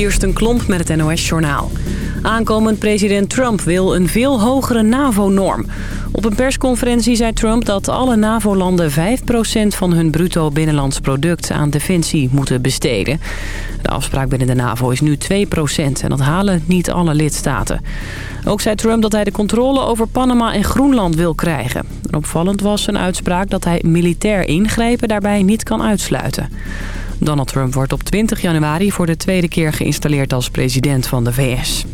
Kirsten Klomp met het NOS-journaal. Aankomend president Trump wil een veel hogere NAVO-norm. Op een persconferentie zei Trump dat alle NAVO-landen 5% van hun bruto binnenlands product aan defensie moeten besteden. De afspraak binnen de NAVO is nu 2% en dat halen niet alle lidstaten. Ook zei Trump dat hij de controle over Panama en Groenland wil krijgen. En opvallend was zijn uitspraak dat hij militair ingrepen daarbij niet kan uitsluiten. Donald Trump wordt op 20 januari voor de tweede keer geïnstalleerd als president van de VS.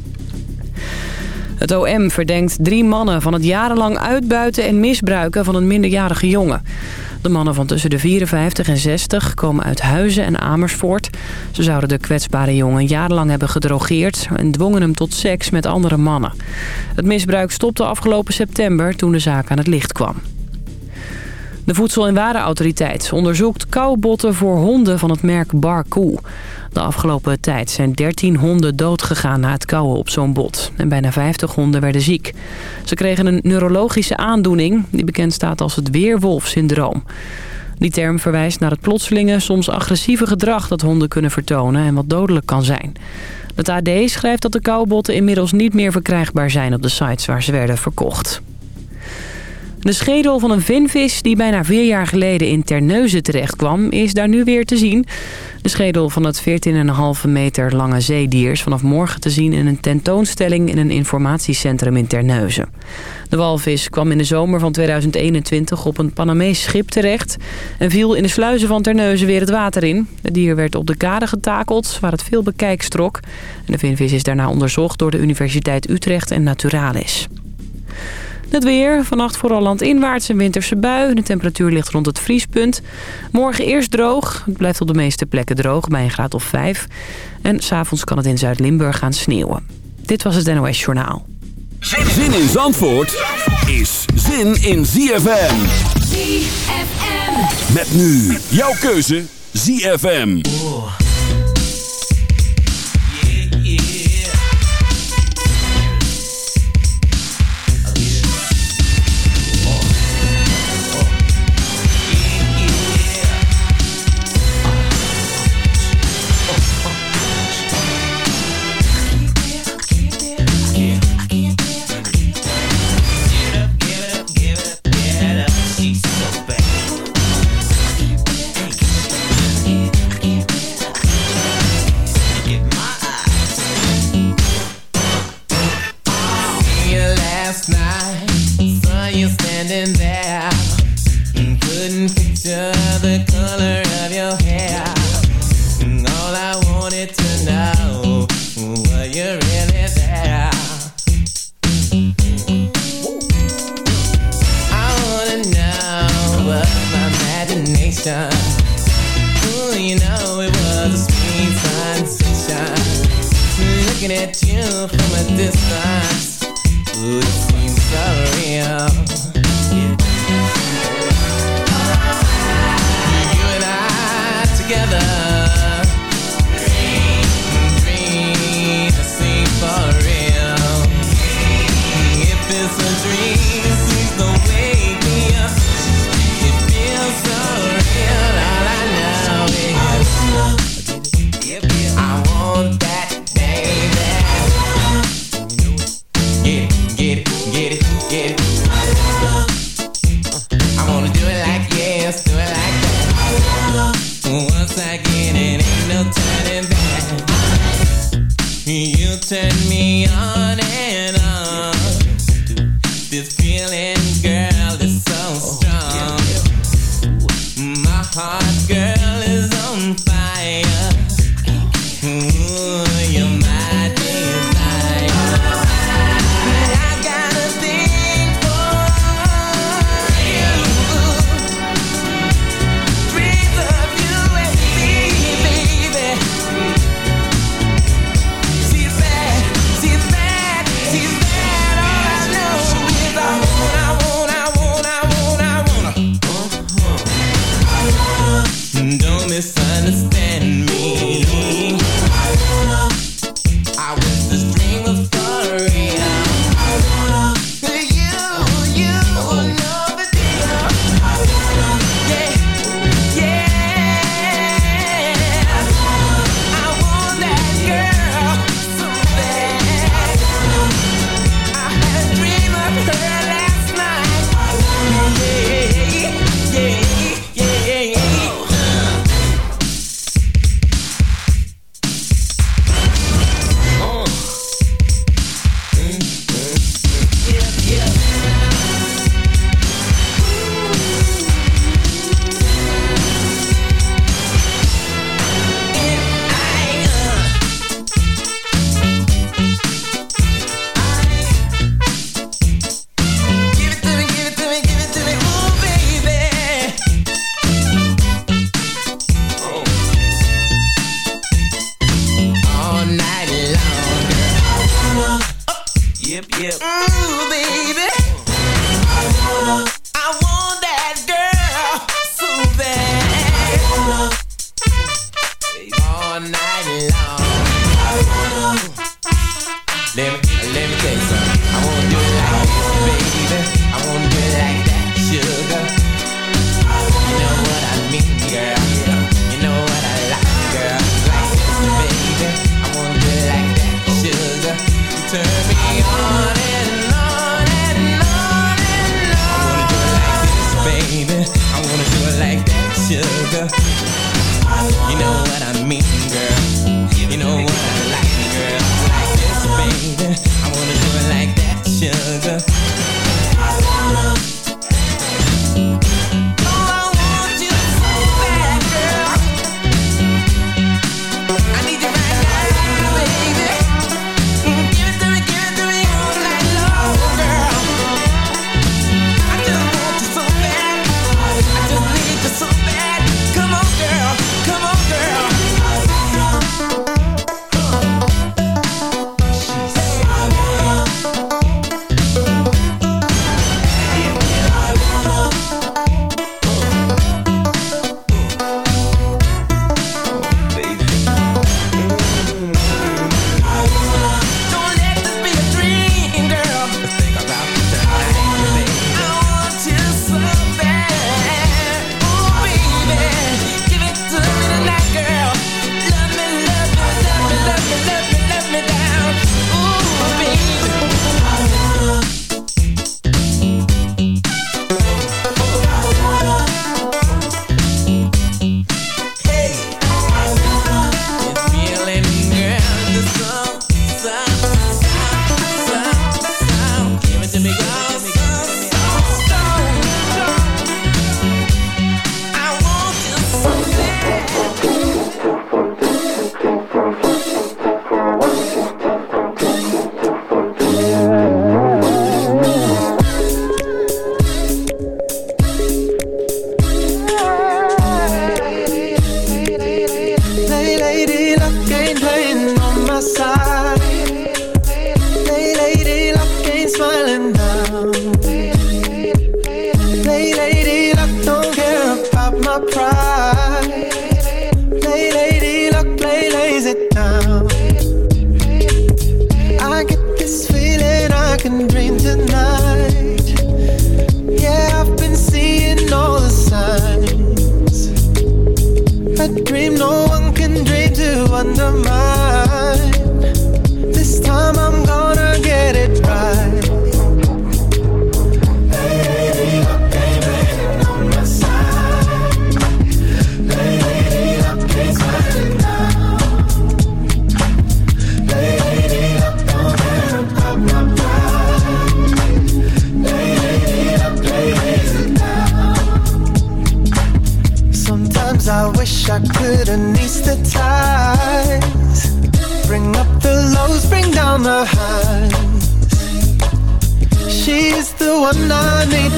Het OM verdenkt drie mannen van het jarenlang uitbuiten en misbruiken van een minderjarige jongen. De mannen van tussen de 54 en 60 komen uit Huizen en Amersfoort. Ze zouden de kwetsbare jongen jarenlang hebben gedrogeerd... en dwongen hem tot seks met andere mannen. Het misbruik stopte afgelopen september toen de zaak aan het licht kwam. De Voedsel- en Warenautoriteit onderzoekt koubotten voor honden van het merk Barkoe. De afgelopen tijd zijn 13 honden doodgegaan na het kauwen op zo'n bot. En bijna 50 honden werden ziek. Ze kregen een neurologische aandoening die bekend staat als het weerwolfsyndroom. Die term verwijst naar het plotselinge, soms agressieve gedrag dat honden kunnen vertonen en wat dodelijk kan zijn. Het AD schrijft dat de koubotten inmiddels niet meer verkrijgbaar zijn op de sites waar ze werden verkocht. De schedel van een vinvis die bijna vier jaar geleden in Terneuzen terechtkwam... is daar nu weer te zien. De schedel van het 14,5 meter lange zeedier is vanaf morgen te zien... in een tentoonstelling in een informatiecentrum in Terneuzen. De walvis kwam in de zomer van 2021 op een Panamees schip terecht... en viel in de sluizen van Terneuzen weer het water in. Het dier werd op de kade getakeld, waar het veel bekijk trok. En de vinvis is daarna onderzocht door de Universiteit Utrecht en Naturalis. Het weer. Vannacht vooral landinwaarts een winterse bui. De temperatuur ligt rond het vriespunt. Morgen eerst droog. Het blijft op de meeste plekken droog bij een graad of 5. En s'avonds kan het in Zuid-Limburg gaan sneeuwen. Dit was het NOS Journaal. Zin in Zandvoort is zin in ZFM. ZFM. Met nu jouw keuze ZFM. I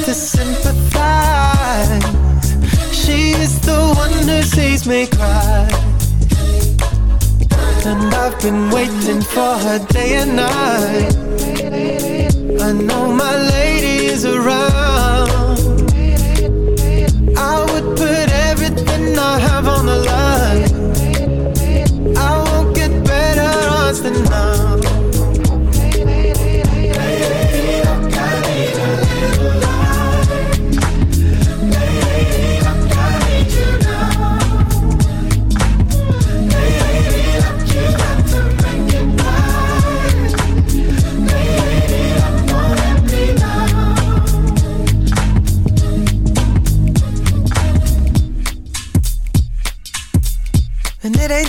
to sympathize. She is the one who sees me cry. And I've been waiting for her day and night. I know my lady is around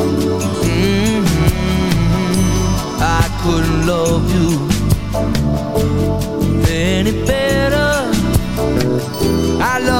-hmm. I couldn't love you any better. I love.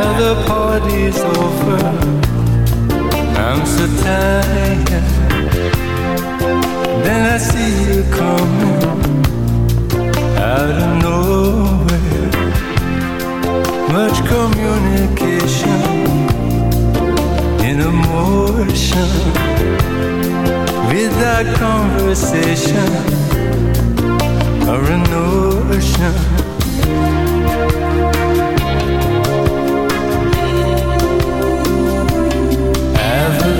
Now the party's over. I'm so tired. Then I see you coming out of nowhere. Much communication in emotion without conversation or a notion.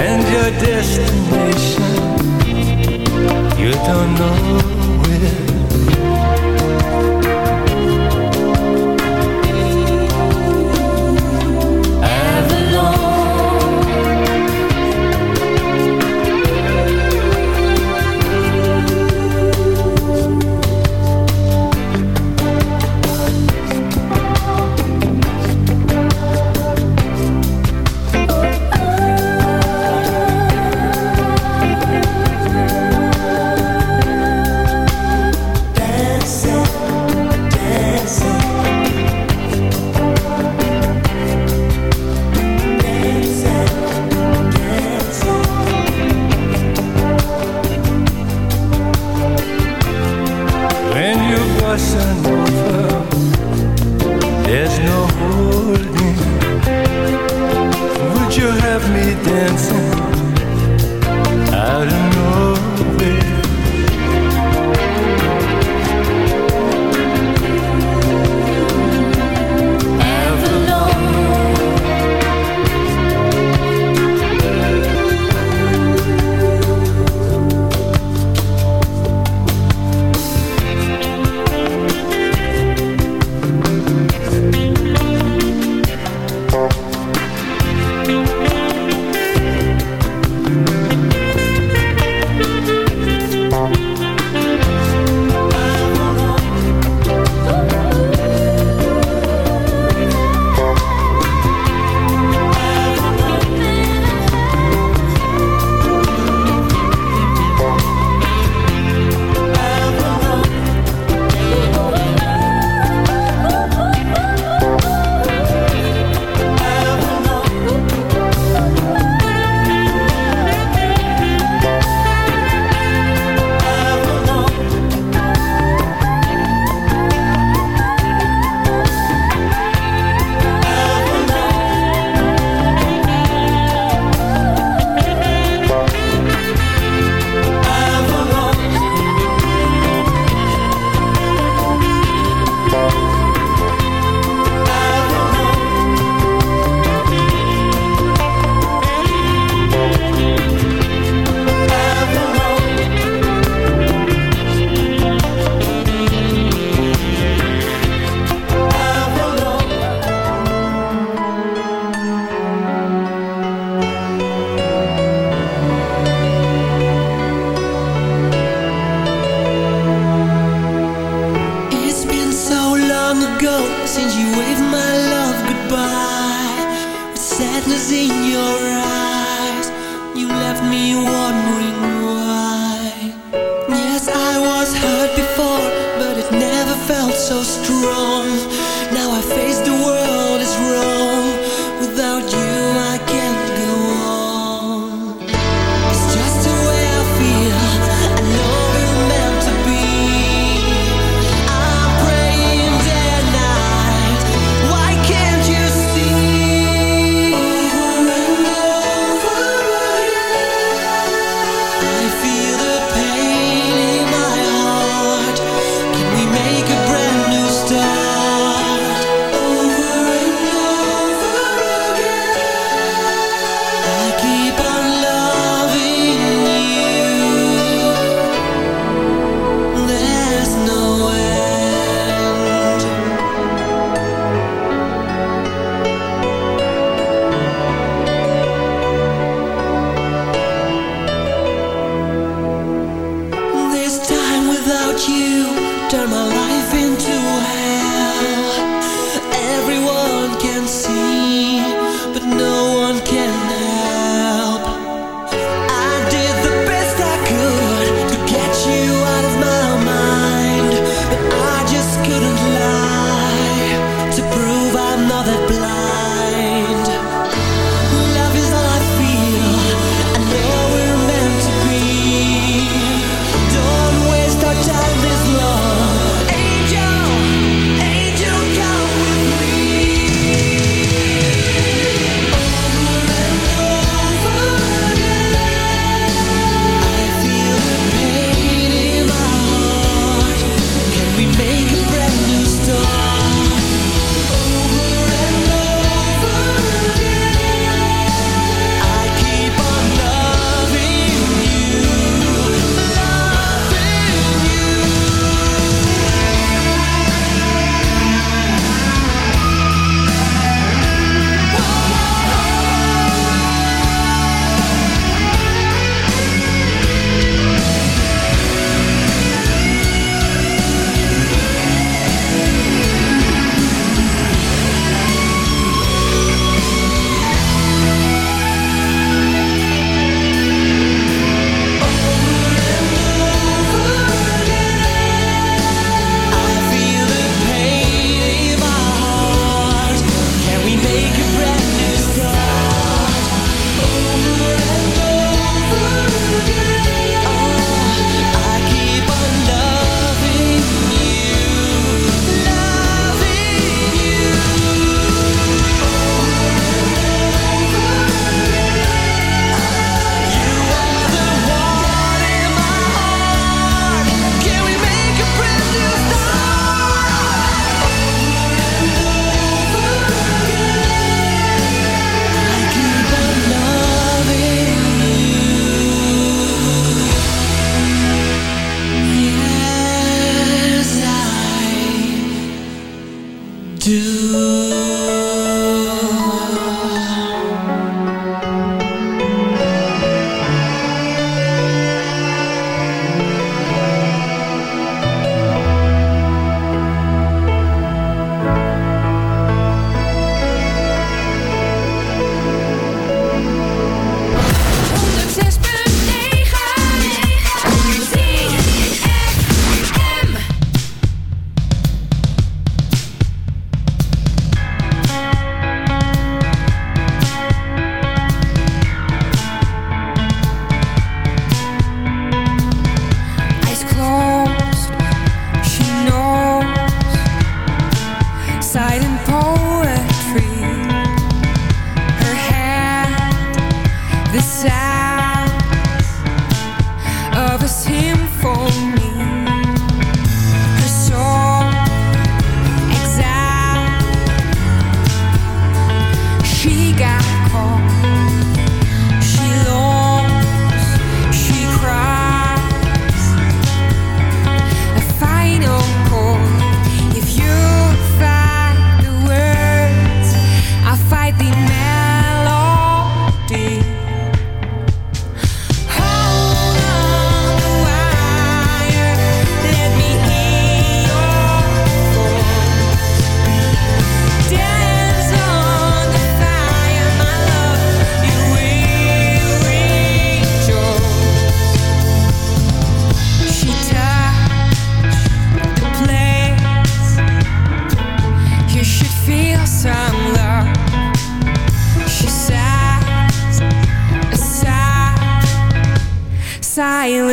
and your destination. You don't know.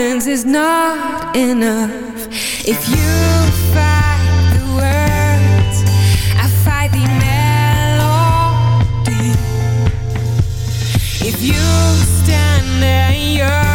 friends is not enough. If you fight the words I fight the melody. If you stand there you're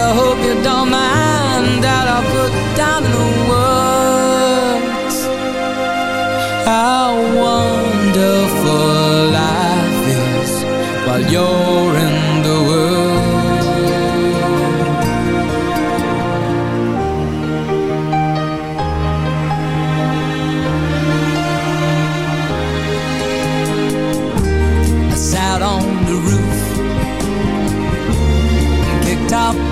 I hope you don't mind that I put down in the words how wonderful life is while you're in the world.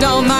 don't mind.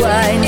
Second-hand